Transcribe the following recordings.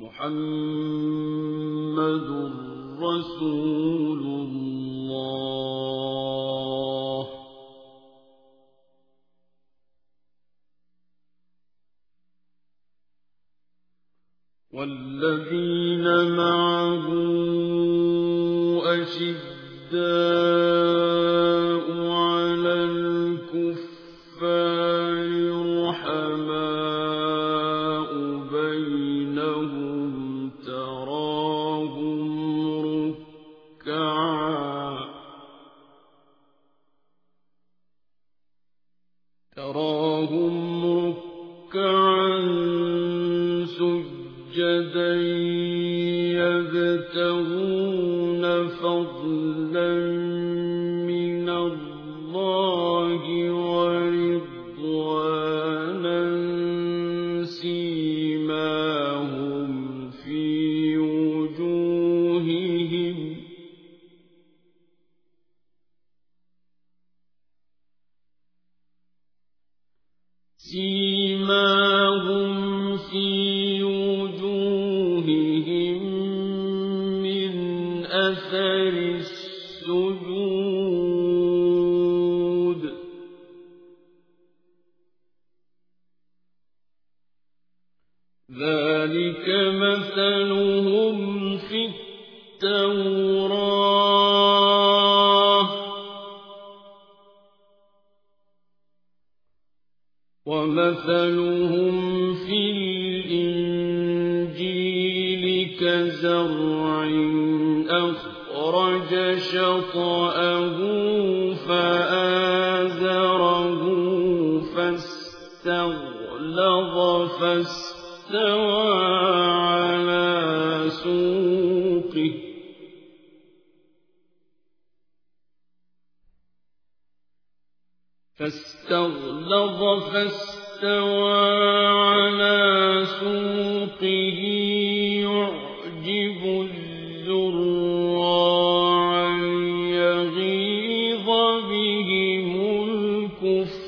محمد رسول الله. والذين معه أشداء يبتغون فضلا من الله ورضوانا سيماهم في وجوههم. سيماهم ذلك مثلهم في التوراة. ومثلهم في الإنجيل كزرع أخرج شطأه فآزره فاستغلظ فاستوى على سوقه. فاستغلظ فاستوى على سوقه يعجب الزراع ليغيظ بهم الكفار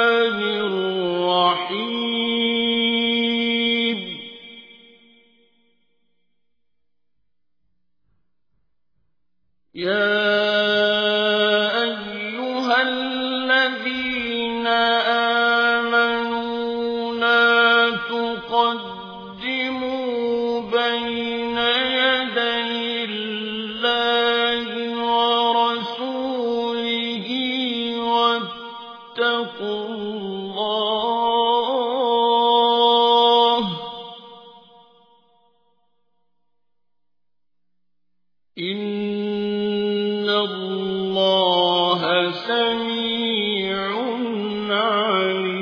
يا سميع عليم.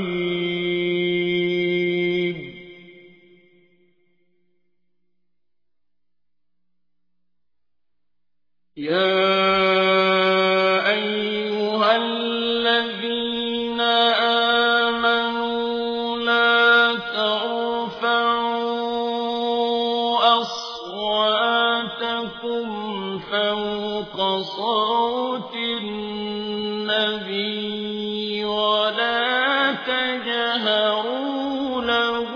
يا أيها الذين آمنوا لا ترفعوا أصواتكم فوق صوت النبي ولا تجهروا له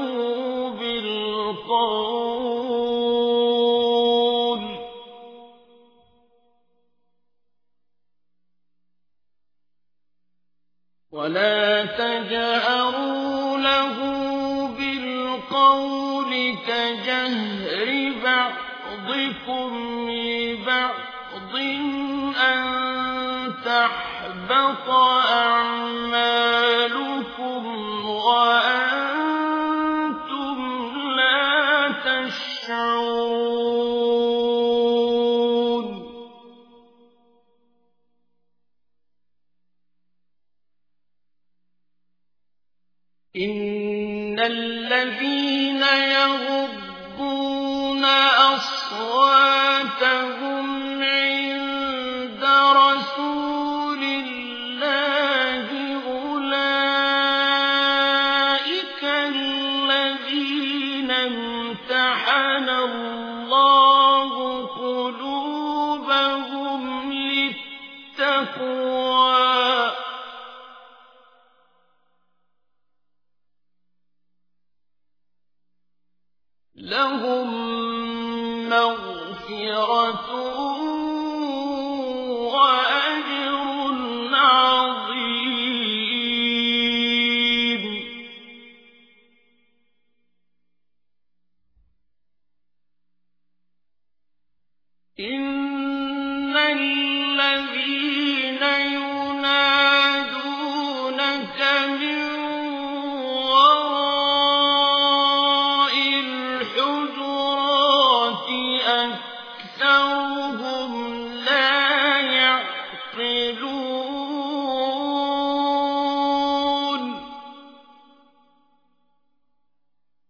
بالقول. ولا تجهروا له بالقول كجهر بعضكم لبعض أن تحبط أعمالكم وأنتم لا تشعرون إن الذين يغضون أصواتهم امتحن الله قلوبهم للتقوى. لهم مغفرة أكثرهم